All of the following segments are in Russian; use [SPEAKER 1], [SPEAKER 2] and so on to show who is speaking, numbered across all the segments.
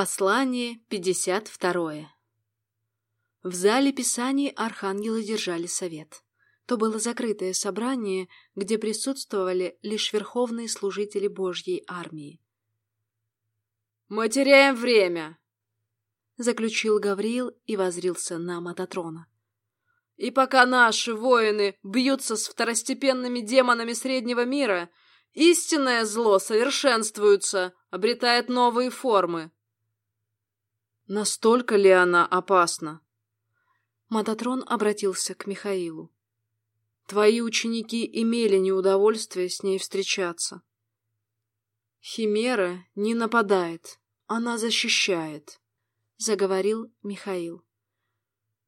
[SPEAKER 1] Послание 52. В зале Писаний архангелы держали совет. То было закрытое собрание, где присутствовали лишь верховные служители Божьей армии.
[SPEAKER 2] «Мы теряем время!»
[SPEAKER 1] — заключил Гавриил и возрился на Мататрона.
[SPEAKER 2] «И пока наши воины бьются с второстепенными демонами среднего мира, истинное зло совершенствуется, обретает новые формы. Настолько ли она опасна?
[SPEAKER 1] Мататрон обратился к Михаилу.
[SPEAKER 2] Твои ученики имели неудовольствие с ней встречаться. Химера не нападает, она защищает, заговорил Михаил.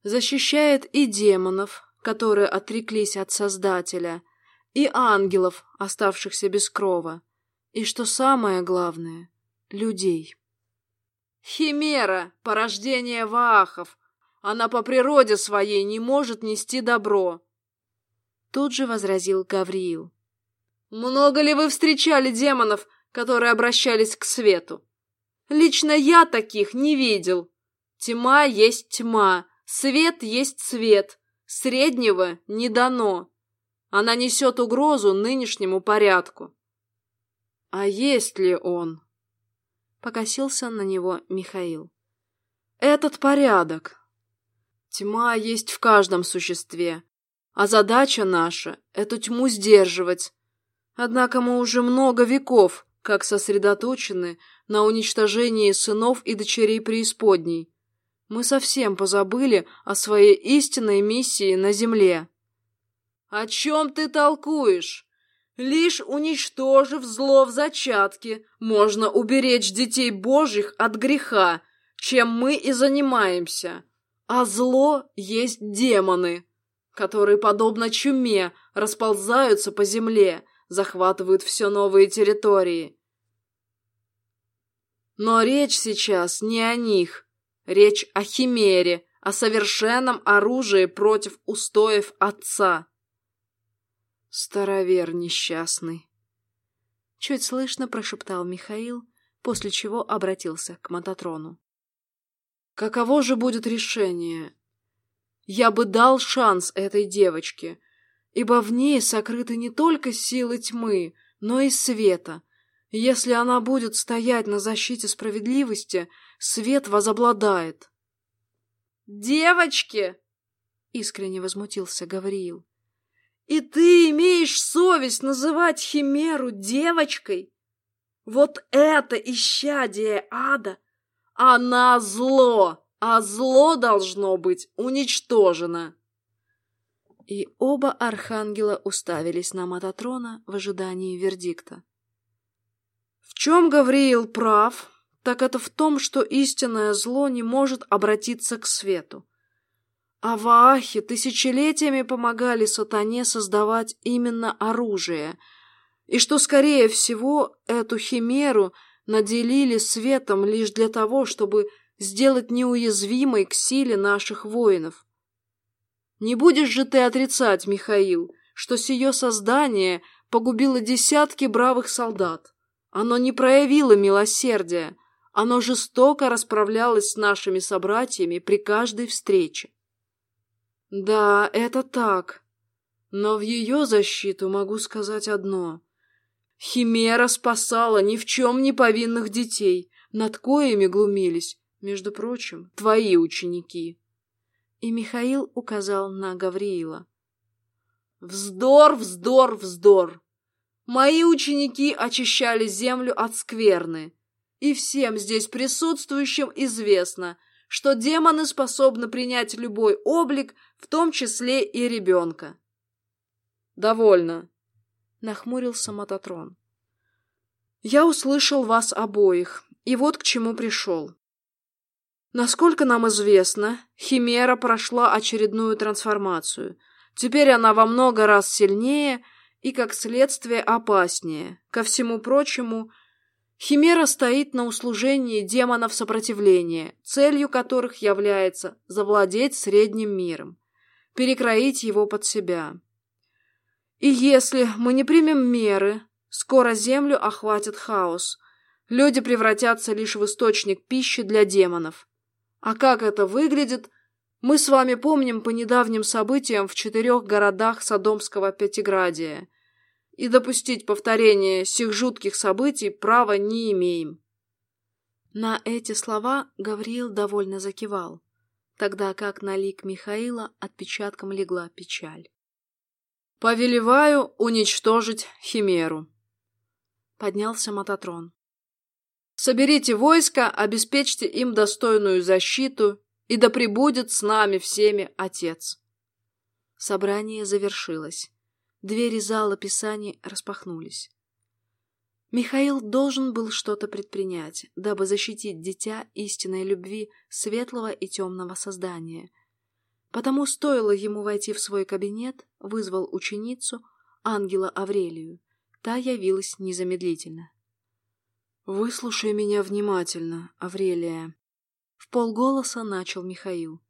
[SPEAKER 2] Защищает и демонов, которые отреклись от Создателя, и ангелов, оставшихся без крова, и, что самое главное, людей. Химера — порождение ваахов. Она по природе своей не может нести добро.
[SPEAKER 1] Тут же возразил Гавриил.
[SPEAKER 2] Много ли вы встречали демонов, которые обращались к свету? Лично я таких не видел. Тьма есть тьма, свет есть свет, среднего не дано. Она несет угрозу нынешнему порядку. А есть ли он?
[SPEAKER 1] Покосился на него Михаил.
[SPEAKER 2] Этот порядок. Тьма есть в каждом существе, а задача наша — эту тьму сдерживать. Однако мы уже много веков как сосредоточены на уничтожении сынов и дочерей преисподней. Мы совсем позабыли о своей истинной миссии на земле. «О чем ты толкуешь?» Лишь уничтожив зло в зачатке, можно уберечь детей Божьих от греха, чем мы и занимаемся. А зло есть демоны, которые, подобно чуме, расползаются по земле, захватывают все новые территории. Но речь сейчас не о них. Речь о химере, о совершенном оружии против устоев Отца. Старовер несчастный.
[SPEAKER 1] Чуть слышно прошептал Михаил, после чего обратился к Мототрону.
[SPEAKER 2] Каково же будет решение? Я бы дал шанс этой девочке, ибо в ней сокрыты не только силы тьмы, но и света. Если она будет стоять на защите справедливости, свет возобладает. «Девочки!» — искренне возмутился Гавриил. И ты имеешь совесть называть Химеру девочкой? Вот это исчадие ада! Она зло, а зло должно быть уничтожено.
[SPEAKER 1] И оба архангела уставились на Мататрона в ожидании вердикта.
[SPEAKER 2] В чем Гавриил прав, так это в том, что истинное зло не может обратиться к свету. А ваахи тысячелетиями помогали сатане создавать именно оружие, и что, скорее всего, эту химеру наделили светом лишь для того, чтобы сделать неуязвимой к силе наших воинов. Не будешь же ты отрицать, Михаил, что сие создание погубило десятки бравых солдат. Оно не проявило милосердия, оно жестоко расправлялось с нашими собратьями при каждой встрече. Да, это так. Но в ее защиту могу сказать одно. Химера спасала ни в чем не повинных детей, над коими глумились, между прочим, твои ученики.
[SPEAKER 1] И Михаил указал на Гавриила.
[SPEAKER 2] Вздор, вздор, вздор! Мои ученики очищали землю от скверны, и всем здесь присутствующим известно — что демоны способны принять любой облик, в том числе и ребенка. «Довольно», — нахмурился Мототрон. «Я услышал вас обоих, и вот к чему пришел. Насколько нам известно, Химера прошла очередную трансформацию. Теперь она во много раз сильнее и, как следствие, опаснее. Ко всему прочему, Химера стоит на услужении демонов сопротивления, целью которых является завладеть средним миром, перекроить его под себя. И если мы не примем меры, скоро Землю охватит хаос. люди превратятся лишь в источник пищи для демонов. А как это выглядит, мы с вами помним по недавним событиям в четырех городах Содомского Пятиградия, и допустить повторение сих жутких событий права не имеем.
[SPEAKER 1] На эти слова Гавриил довольно закивал, тогда как на лик Михаила отпечатком легла печаль.
[SPEAKER 2] «Повелеваю уничтожить Химеру», — поднялся Мототрон. «Соберите войско, обеспечьте им достойную защиту, и да пребудет с нами всеми Отец».
[SPEAKER 1] Собрание завершилось. Двери зала писаний распахнулись. Михаил должен был что-то предпринять, дабы защитить дитя истинной любви светлого и темного создания. Потому стоило ему войти в свой кабинет, вызвал ученицу, ангела Аврелию. Та явилась незамедлительно.
[SPEAKER 2] «Выслушай меня внимательно, Аврелия», — в полголоса начал Михаил.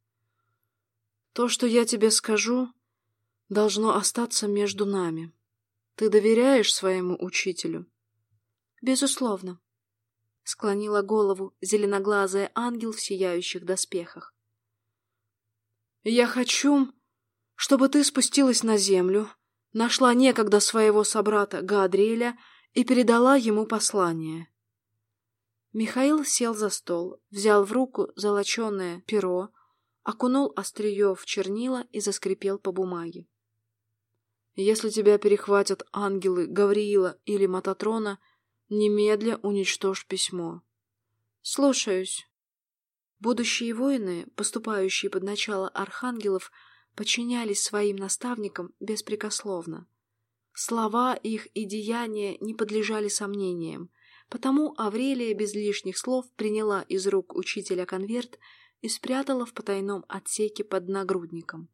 [SPEAKER 2] «То, что я тебе скажу, должно остаться между нами. Ты доверяешь своему учителю?»
[SPEAKER 1] «Безусловно», — склонила голову зеленоглазая ангел в сияющих доспехах.
[SPEAKER 2] «Я хочу, чтобы ты спустилась на землю, нашла некогда своего собрата Гадриэля и передала ему послание».
[SPEAKER 1] Михаил сел за стол, взял в руку золоченое перо, окунул острие в чернила и заскрипел по бумаге.
[SPEAKER 2] «Если тебя перехватят ангелы Гавриила или Мататрона, — Немедля уничтожь письмо.
[SPEAKER 1] Слушаюсь. Будущие воины, поступающие под начало архангелов, подчинялись своим наставникам беспрекословно. Слова их и деяния не подлежали сомнениям, потому Аврелия без лишних слов приняла из рук учителя конверт и спрятала в потайном отсеке под нагрудником.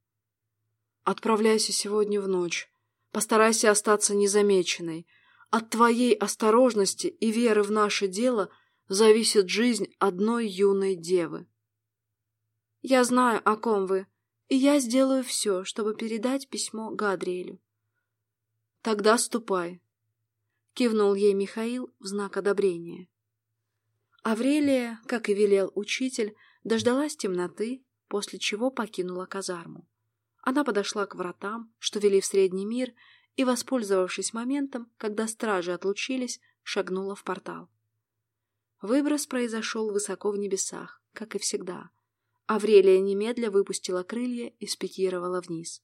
[SPEAKER 2] «Отправляйся сегодня в ночь. Постарайся остаться незамеченной. От твоей осторожности и веры в наше дело зависит жизнь одной юной девы.
[SPEAKER 1] Я знаю, о ком вы, и я сделаю все, чтобы передать письмо Гадриэлю.
[SPEAKER 2] Тогда ступай, — кивнул ей Михаил в знак одобрения.
[SPEAKER 1] Аврелия, как и велел учитель, дождалась темноты, после чего покинула казарму. Она подошла к вратам, что вели в Средний мир, и, воспользовавшись моментом, когда стражи отлучились, шагнула в портал. Выброс произошел высоко в небесах, как и всегда. Аврелия немедля выпустила крылья и спикировала вниз.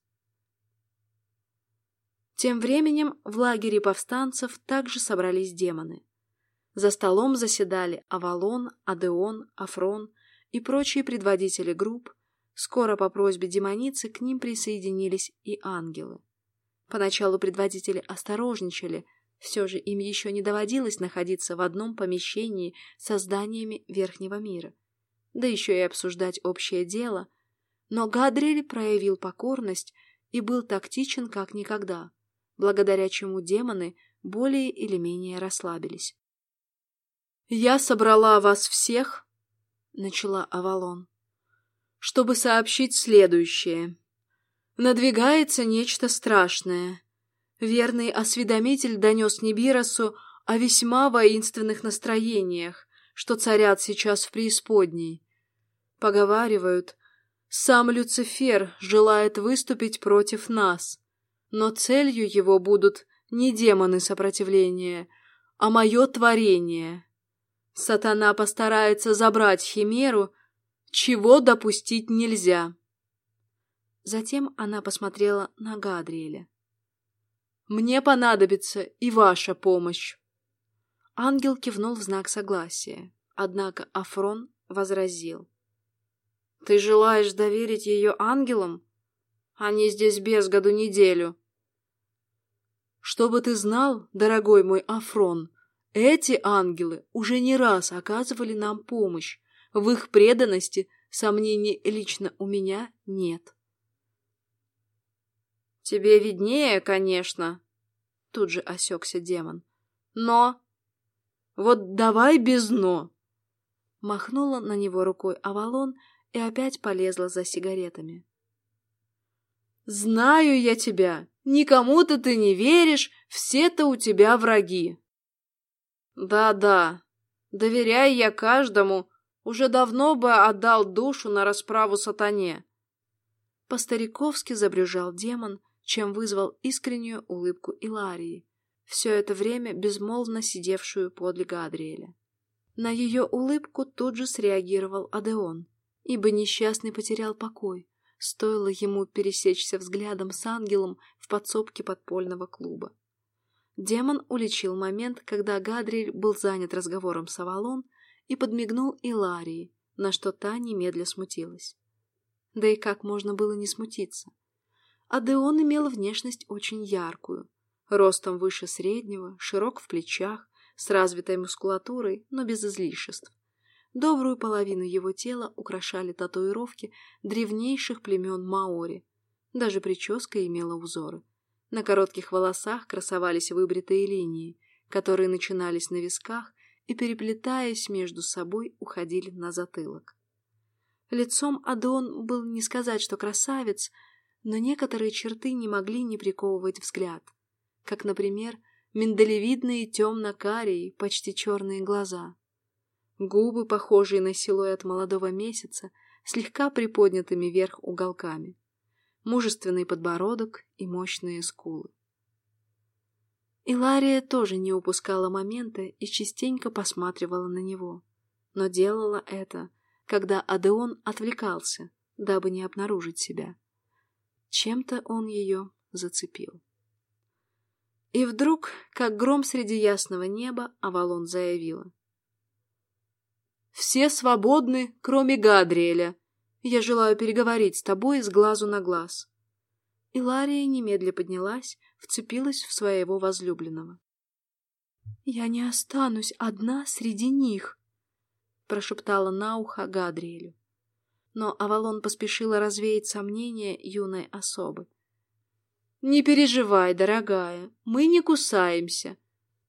[SPEAKER 1] Тем временем в лагере повстанцев также собрались демоны. За столом заседали Авалон, Адеон, Афрон и прочие предводители групп. Скоро по просьбе демоницы к ним присоединились и ангелы. Поначалу предводители осторожничали, все же им еще не доводилось находиться в одном помещении с зданиями Верхнего мира, да еще и обсуждать общее дело. Но Гадриэль проявил покорность и был тактичен как никогда, благодаря чему демоны более или менее расслабились.
[SPEAKER 2] «Я собрала вас всех», — начала Авалон, — «чтобы сообщить следующее». Надвигается нечто страшное. Верный осведомитель донес Нибиросу о весьма воинственных настроениях, что царят сейчас в преисподней. Поговаривают, сам Люцифер желает выступить против нас, но целью его будут не демоны сопротивления, а мое творение. Сатана постарается забрать Химеру, чего допустить нельзя.
[SPEAKER 1] Затем она посмотрела на Гадриэля.
[SPEAKER 2] «Мне понадобится и ваша помощь!»
[SPEAKER 1] Ангел кивнул в знак согласия, однако Афрон возразил.
[SPEAKER 2] «Ты желаешь доверить ее ангелам? Они здесь без году неделю». «Чтобы ты знал, дорогой мой Афрон, эти ангелы уже не раз оказывали нам помощь. В их преданности сомнений лично у меня нет». Тебе виднее, конечно. Тут же осекся демон. Но... Вот давай без «но».
[SPEAKER 1] Махнула на него рукой Авалон и опять полезла за сигаретами.
[SPEAKER 2] «Знаю я тебя. Никому-то ты не веришь, все-то у тебя враги». «Да-да, Доверяя я каждому, уже давно бы отдал душу на расправу сатане.
[SPEAKER 1] По-стариковски забрюжал демон, чем вызвал искреннюю улыбку Иларии, все это время безмолвно сидевшую подле Гадриэля. На ее улыбку тут же среагировал Адеон, ибо несчастный потерял покой, стоило ему пересечься взглядом с ангелом в подсобке подпольного клуба. Демон уличил момент, когда Гадриэль был занят разговором с Авалон и подмигнул Иларии, на что та немедля смутилась. Да и как можно было не смутиться? Адеон имел внешность очень яркую, ростом выше среднего, широк в плечах, с развитой мускулатурой, но без излишеств. Добрую половину его тела украшали татуировки древнейших племен Маори. Даже прическа имела узоры. На коротких волосах красовались выбритые линии, которые начинались на висках и, переплетаясь между собой, уходили на затылок. Лицом Адон был не сказать, что красавец, но некоторые черты не могли не приковывать взгляд, как, например, миндалевидные темно-карие, почти черные глаза. Губы, похожие на силуэт молодого месяца, слегка приподнятыми вверх уголками. Мужественный подбородок и мощные скулы. Илария тоже не упускала момента и частенько посматривала на него, но делала это, когда Адеон отвлекался, дабы не обнаружить себя. Чем-то он ее зацепил. И вдруг, как гром среди ясного неба, Авалон заявила. «Все свободны, кроме Гадриэля. Я желаю переговорить с тобой с глазу на глаз». Илария немедля поднялась, вцепилась в своего возлюбленного. «Я не останусь одна среди них», — прошептала на ухо Гадриэлю. Но Авалон поспешила развеять сомнения юной особы. Не переживай, дорогая, мы не кусаемся.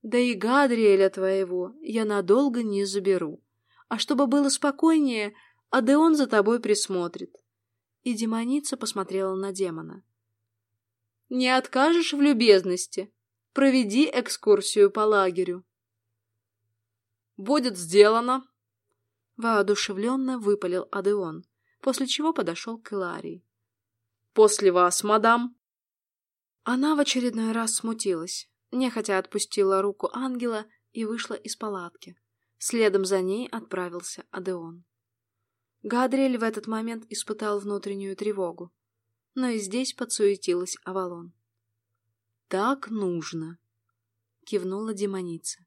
[SPEAKER 1] Да и Гадриэля твоего я надолго не заберу. А чтобы было спокойнее, Адеон за тобой присмотрит. И демоница посмотрела на демона. Не откажешь в любезности? Проведи экскурсию по лагерю. Будет сделано. Воодушевленно выпалил Адеон, после чего подошел к Иларии. После вас, мадам. Она в очередной раз смутилась, нехотя отпустила руку ангела и вышла из палатки. Следом за ней отправился Адеон. Гадриэль в этот момент испытал внутреннюю тревогу, но и здесь подсуетилась Авалон. «Так нужно», — кивнула демоница.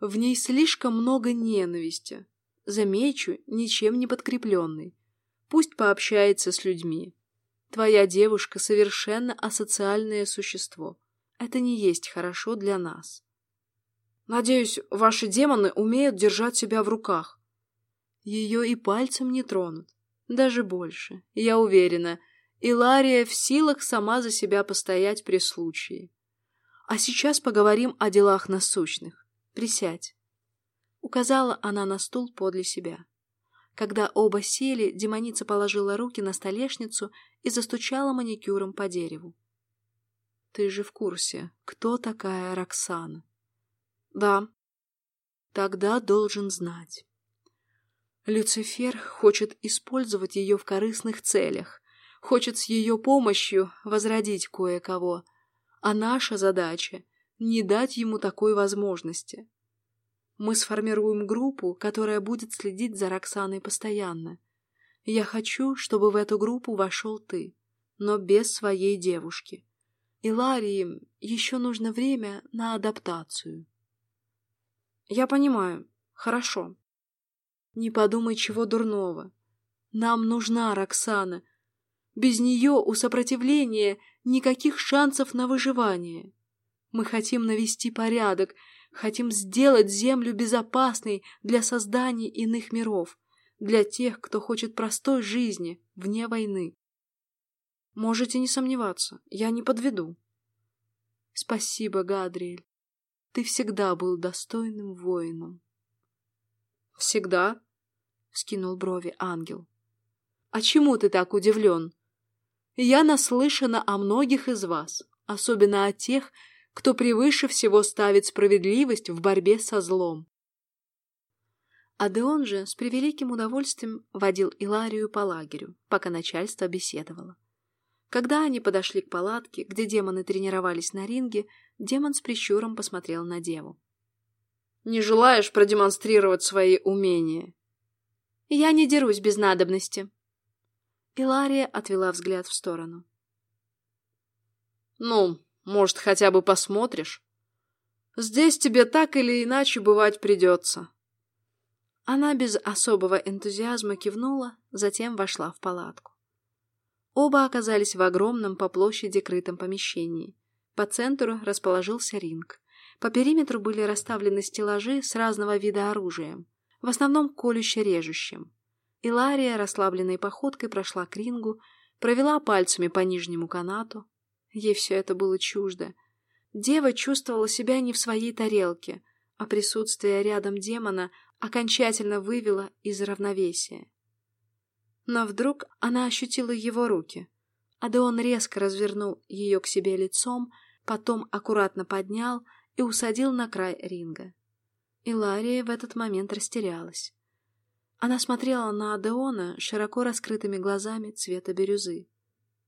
[SPEAKER 1] «В ней слишком много ненависти, замечу, ничем не подкрепленной. Пусть пообщается с людьми, Твоя девушка совершенно асоциальное существо. Это не есть хорошо для нас. Надеюсь, ваши демоны умеют держать себя в руках. Ее и пальцем не тронут. Даже больше. Я уверена, Илария в силах сама за себя постоять при случае. А сейчас поговорим о делах насущных. Присядь. Указала она на стул подле себя. Когда оба сели, демоница положила руки на столешницу и застучала маникюром по дереву. «Ты же в курсе, кто такая Роксана?» «Да». «Тогда должен знать». Люцифер хочет использовать ее в корыстных целях, хочет с ее помощью возродить кое-кого, а наша задача — не дать ему такой возможности. Мы сформируем группу, которая будет следить за Роксаной постоянно. Я хочу, чтобы в эту группу вошел ты, но без своей девушки. И Ларии еще нужно время на адаптацию. Я понимаю. Хорошо. Не подумай чего дурного. Нам нужна Роксана. Без нее у сопротивления никаких шансов на выживание. Мы хотим навести порядок Хотим сделать Землю безопасной для создания иных миров, для тех, кто хочет простой жизни, вне войны. Можете не сомневаться, я не подведу. Спасибо, Гадриэль. Ты всегда был достойным воином. Всегда? Скинул брови ангел. А чему ты так удивлен? Я наслышана о многих из вас, особенно о тех, кто превыше всего ставит справедливость в борьбе со злом. Адеон же с превеликим удовольствием водил Иларию по лагерю, пока начальство беседовало. Когда они подошли к палатке, где демоны тренировались на ринге, демон с прищуром посмотрел на деву.
[SPEAKER 2] «Не желаешь продемонстрировать свои умения?»
[SPEAKER 1] «Я не дерусь без надобности». Илария отвела взгляд в сторону.
[SPEAKER 2] «Ну, может, хотя бы посмотришь? Здесь тебе так или иначе бывать придется».
[SPEAKER 1] Она без особого энтузиазма кивнула, затем вошла в палатку. Оба оказались в огромном по площади крытом помещении. По центру расположился ринг. По периметру были расставлены стеллажи с разного вида оружием, в основном колюще-режущим. Илария расслабленной походкой прошла к рингу, провела пальцами по нижнему канату. Ей все это было чуждо. Дева чувствовала себя не в своей тарелке, а присутствие рядом демона окончательно вывело из равновесия. Но вдруг она ощутила его руки. Адеон резко развернул ее к себе лицом, потом аккуратно поднял и усадил на край ринга. Илария в этот момент растерялась. Она смотрела на Адеона широко раскрытыми глазами цвета бирюзы.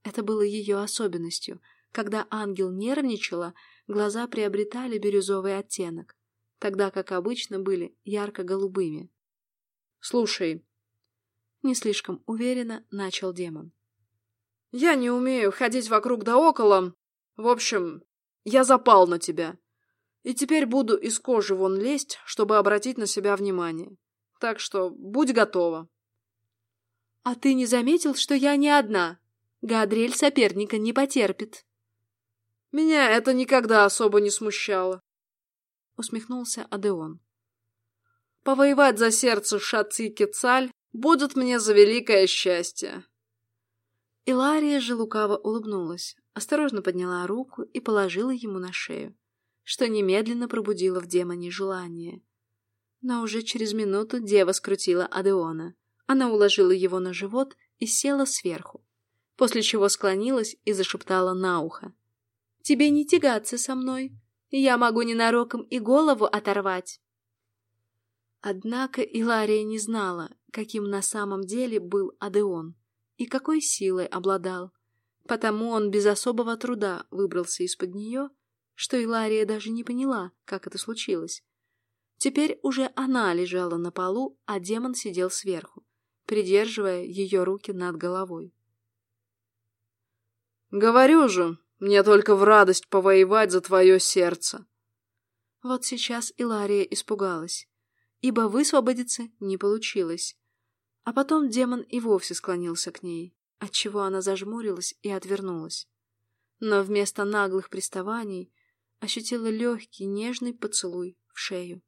[SPEAKER 1] Это было ее особенностью. Когда ангел нервничала, глаза приобретали бирюзовый оттенок тогда как обычно были ярко-голубыми.
[SPEAKER 2] «Слушай», —
[SPEAKER 1] не слишком уверенно начал демон.
[SPEAKER 2] «Я не умею ходить вокруг да около. В общем, я запал на тебя. И теперь буду из кожи вон лезть, чтобы обратить на себя внимание. Так что будь готова».
[SPEAKER 1] «А ты не заметил, что я не одна? Гадриэль соперника не потерпит».
[SPEAKER 2] «Меня это никогда особо не смущало
[SPEAKER 1] усмехнулся Адеон.
[SPEAKER 2] Повоевать за сердце Шаци Кецаль будет мне за великое счастье.
[SPEAKER 1] Илария же лукаво улыбнулась, осторожно подняла руку и положила ему на шею, что немедленно пробудило в демоне желание. Но уже через минуту дева скрутила Адеона. Она уложила его на живот и села сверху, после чего склонилась и зашептала на ухо. «Тебе не тягаться со мной. Я могу ненароком и голову оторвать. Однако Илария не знала, каким на самом деле был Адеон и какой силой обладал. Потому он без особого труда выбрался из-под нее, что Илария даже не поняла, как это случилось. Теперь уже она лежала на полу, а демон сидел сверху, придерживая ее руки над головой.
[SPEAKER 2] «Говорю же, мне только в радость повоевать за твое сердце.
[SPEAKER 1] Вот сейчас Илария испугалась, ибо высвободиться не получилось. А потом демон и вовсе склонился к ней, отчего она зажмурилась и отвернулась. Но вместо наглых приставаний ощутила легкий нежный поцелуй в шею.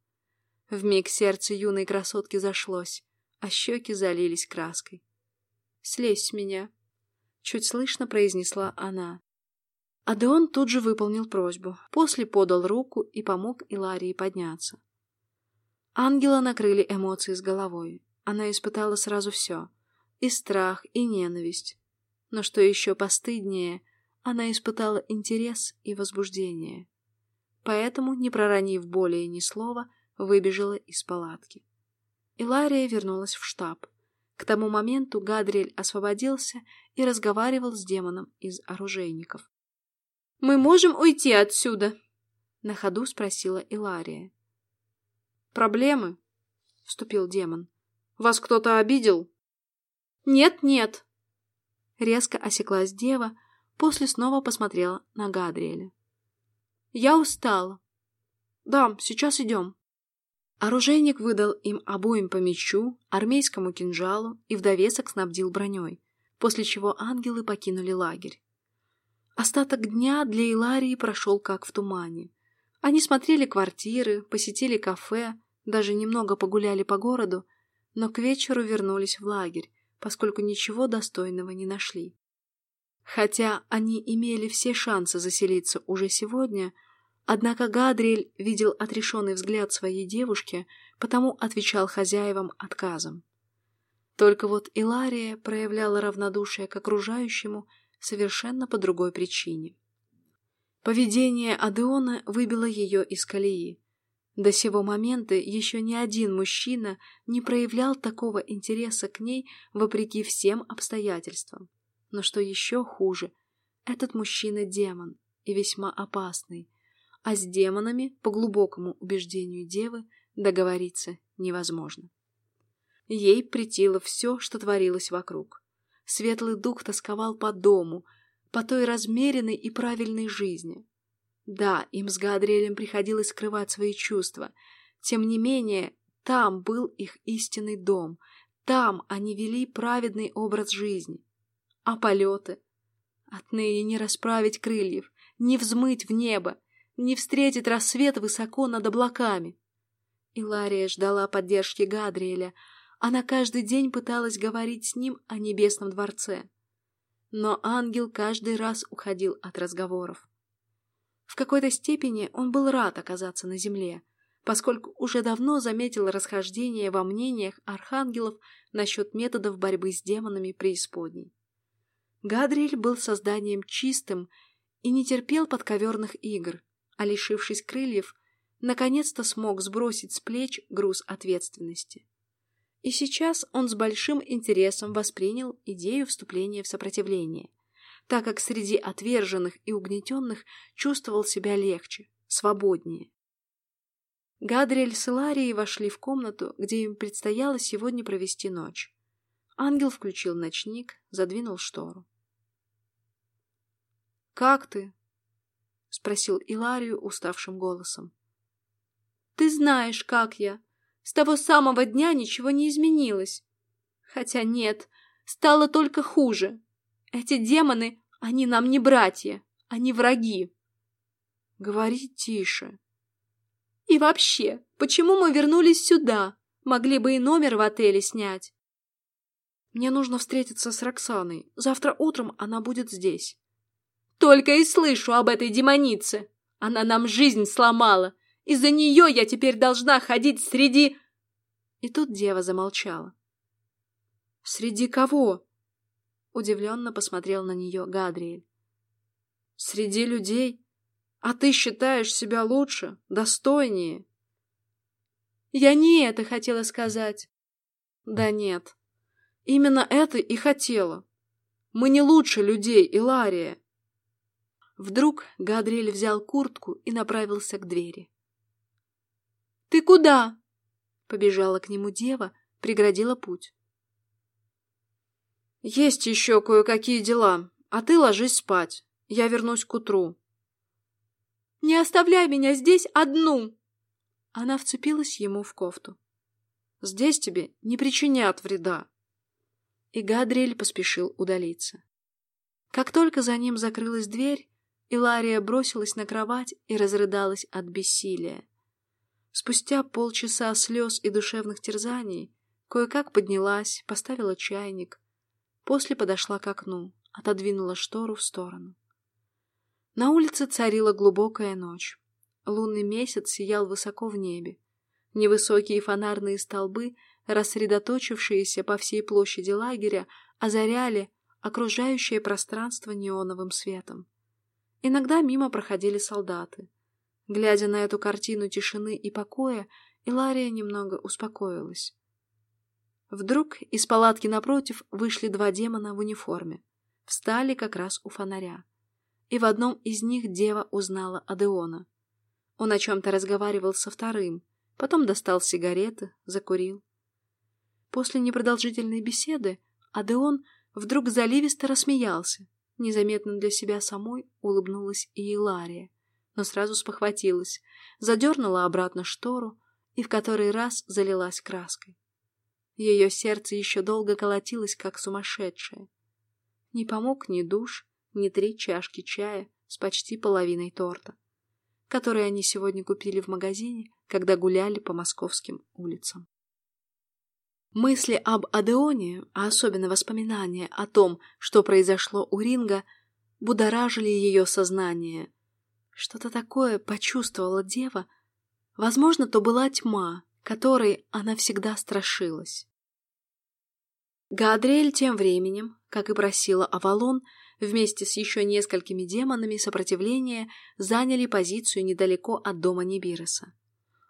[SPEAKER 1] Вмиг сердце юной красотки зашлось, а щеки залились краской. «Слезь с меня!» — чуть слышно произнесла она. Адеон тут же выполнил просьбу, после подал руку и помог Иларии подняться. Ангела накрыли эмоции с головой. Она испытала сразу все — и страх, и ненависть. Но что еще постыднее, она испытала интерес и возбуждение. Поэтому, не проронив более ни слова, выбежала из палатки. Илария вернулась в штаб. К тому моменту Гадриэль освободился и разговаривал с демоном из оружейников. Мы можем уйти отсюда? На ходу спросила Илария.
[SPEAKER 2] Проблемы? Вступил демон. Вас кто-то обидел?
[SPEAKER 1] Нет, нет. Резко осеклась дева, после снова посмотрела на Гадриэля. Я устала.
[SPEAKER 2] Да, сейчас идем.
[SPEAKER 1] Оружейник выдал им обоим по мечу, армейскому кинжалу и в довесок снабдил броней, после чего ангелы покинули лагерь. Остаток дня для Иларии прошел как в тумане. Они смотрели квартиры, посетили кафе, даже немного погуляли по городу, но к вечеру вернулись в лагерь, поскольку ничего достойного не нашли. Хотя они имели все шансы заселиться уже сегодня, однако Гадриэль видел отрешенный взгляд своей девушки, потому отвечал хозяевам отказом. Только вот Илария проявляла равнодушие к окружающему совершенно по другой причине. Поведение Адеона выбило ее из колеи. До сего момента еще ни один мужчина не проявлял такого интереса к ней вопреки всем обстоятельствам. Но что еще хуже, этот мужчина демон и весьма опасный, а с демонами, по глубокому убеждению девы, договориться невозможно. Ей притило все, что творилось вокруг. Светлый дух тосковал по дому, по той размеренной и правильной жизни. Да, им с Гадриэлем приходилось скрывать свои чувства. Тем не менее, там был их истинный дом. Там они вели праведный образ жизни. А полеты? Отныне не расправить крыльев, не взмыть в небо, не встретить рассвет высоко над облаками. Илария ждала поддержки Гадриэля. Она каждый день пыталась говорить с ним о небесном дворце. Но ангел каждый раз уходил от разговоров. В какой-то степени он был рад оказаться на земле, поскольку уже давно заметил расхождение во мнениях архангелов насчет методов борьбы с демонами преисподней. Гадриэль был созданием чистым и не терпел подковерных игр, а, лишившись крыльев, наконец-то смог сбросить с плеч груз ответственности. И сейчас он с большим интересом воспринял идею вступления в сопротивление – так как среди отверженных и угнетенных чувствовал себя легче, свободнее. Гадриэль с Иларией вошли в комнату, где им предстояло сегодня провести ночь. Ангел включил ночник, задвинул штору.
[SPEAKER 2] «Как ты?»
[SPEAKER 1] — спросил Иларию уставшим голосом.
[SPEAKER 2] «Ты знаешь, как я. С того самого дня ничего не изменилось. Хотя нет, стало только хуже. Эти демоны, они нам не братья, они враги.
[SPEAKER 1] Говори тише.
[SPEAKER 2] И вообще, почему мы вернулись сюда? Могли бы и номер в отеле снять.
[SPEAKER 1] Мне нужно встретиться с Роксаной. Завтра утром она будет здесь.
[SPEAKER 2] Только и слышу об этой демонице. Она нам жизнь сломала. Из-за нее я теперь должна ходить среди...
[SPEAKER 1] И тут дева замолчала.
[SPEAKER 2] «Среди кого?»
[SPEAKER 1] Удивленно посмотрел на нее Гадриэль.
[SPEAKER 2] «Среди людей? А ты считаешь себя лучше, достойнее?» «Я не это хотела сказать».
[SPEAKER 1] «Да нет. Именно это и хотела. Мы не лучше людей, Илария». Вдруг Гадриэль взял куртку и направился к двери.
[SPEAKER 2] «Ты куда?»
[SPEAKER 1] Побежала к нему дева, преградила путь.
[SPEAKER 2] Есть еще кое-какие дела, а ты ложись спать. Я вернусь к утру. Не оставляй меня здесь одну.
[SPEAKER 1] Она вцепилась ему в кофту.
[SPEAKER 2] Здесь тебе не причинят вреда.
[SPEAKER 1] И Гадриэль поспешил удалиться. Как только за ним закрылась дверь, Илария бросилась на кровать и разрыдалась от бессилия. Спустя полчаса слез и душевных терзаний кое-как поднялась, поставила чайник, После подошла к окну, отодвинула штору в сторону. На улице царила глубокая ночь. Лунный месяц сиял высоко в небе. Невысокие фонарные столбы, рассредоточившиеся по всей площади лагеря, озаряли окружающее пространство неоновым светом. Иногда мимо проходили солдаты. Глядя на эту картину тишины и покоя, Илария немного успокоилась. Вдруг из палатки напротив вышли два демона в униформе. Встали как раз у фонаря. И в одном из них дева узнала Адеона. Он о чем-то разговаривал со вторым, потом достал сигареты, закурил. После непродолжительной беседы Адеон вдруг заливисто рассмеялся. Незаметно для себя самой улыбнулась и Илария, но сразу спохватилась, задернула обратно штору и в который раз залилась краской. Ее сердце еще долго колотилось, как сумасшедшее. Не помог ни душ, ни три чашки чая с почти половиной торта, который они сегодня купили в магазине, когда гуляли по московским улицам. Мысли об Адеоне, а особенно воспоминания о том, что произошло у Ринга, будоражили ее сознание. Что-то такое почувствовала дева. Возможно, то была тьма, которой она всегда страшилась. Гадриэль тем временем, как и просила Авалон, вместе с еще несколькими демонами сопротивления заняли позицию недалеко от дома Нибироса.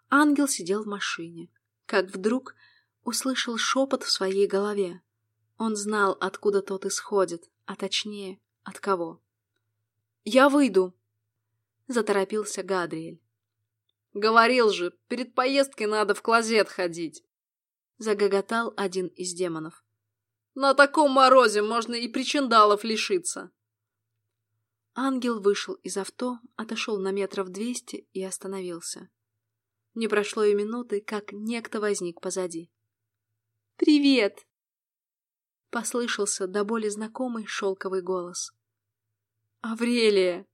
[SPEAKER 1] Ангел сидел в машине, как вдруг услышал шепот в своей голове. Он знал, откуда тот исходит, а точнее, от кого.
[SPEAKER 2] «Я выйду!»
[SPEAKER 1] — заторопился Гадриэль.
[SPEAKER 2] «Говорил же, перед поездкой надо в клозет ходить!»
[SPEAKER 1] — загоготал один из демонов.
[SPEAKER 2] «На таком морозе можно и причиндалов лишиться!»
[SPEAKER 1] Ангел вышел из авто, отошел на метров двести и остановился. Не прошло и минуты, как некто возник позади. «Привет!» Послышался до боли знакомый шелковый голос.
[SPEAKER 2] «Аврелия!»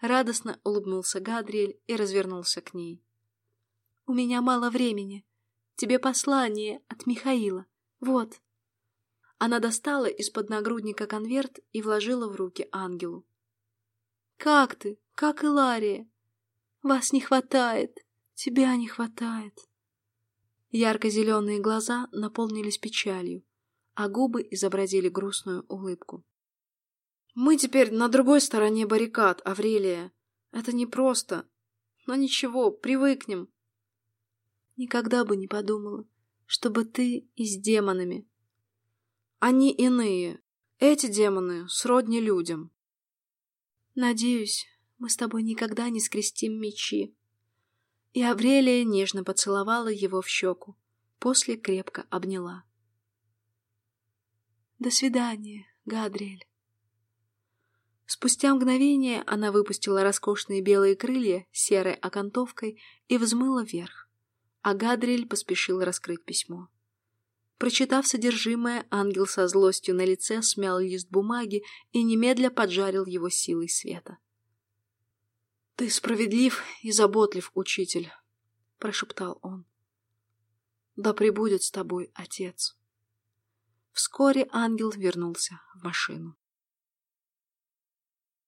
[SPEAKER 1] Радостно улыбнулся Гадриэль и развернулся к ней. «У меня мало времени. Тебе послание от Михаила. Вот». Она достала из-под нагрудника конверт и вложила в руки ангелу. «Как ты? Как и Лария? Вас не хватает. Тебя не хватает». Ярко-зеленые глаза наполнились печалью, а губы изобразили грустную улыбку.
[SPEAKER 2] «Мы теперь на другой стороне баррикад, Аврелия. Это непросто. Но ничего, привыкнем».
[SPEAKER 1] «Никогда бы не подумала, чтобы ты и с демонами».
[SPEAKER 2] «Они иные. Эти демоны сродни людям».
[SPEAKER 1] «Надеюсь, мы с тобой никогда не скрестим мечи». И Аврелия нежно поцеловала его в щеку, после крепко обняла. «До свидания, Гадриэль». Спустя мгновение она выпустила роскошные белые крылья с серой окантовкой и взмыла вверх, а Гадриэль поспешил раскрыть письмо. Прочитав содержимое, ангел со злостью на лице смял лист бумаги и немедля поджарил его силой света.
[SPEAKER 2] «Ты справедлив и заботлив, учитель», — прошептал он. «Да пребудет с тобой Отец».
[SPEAKER 1] Вскоре ангел вернулся в машину.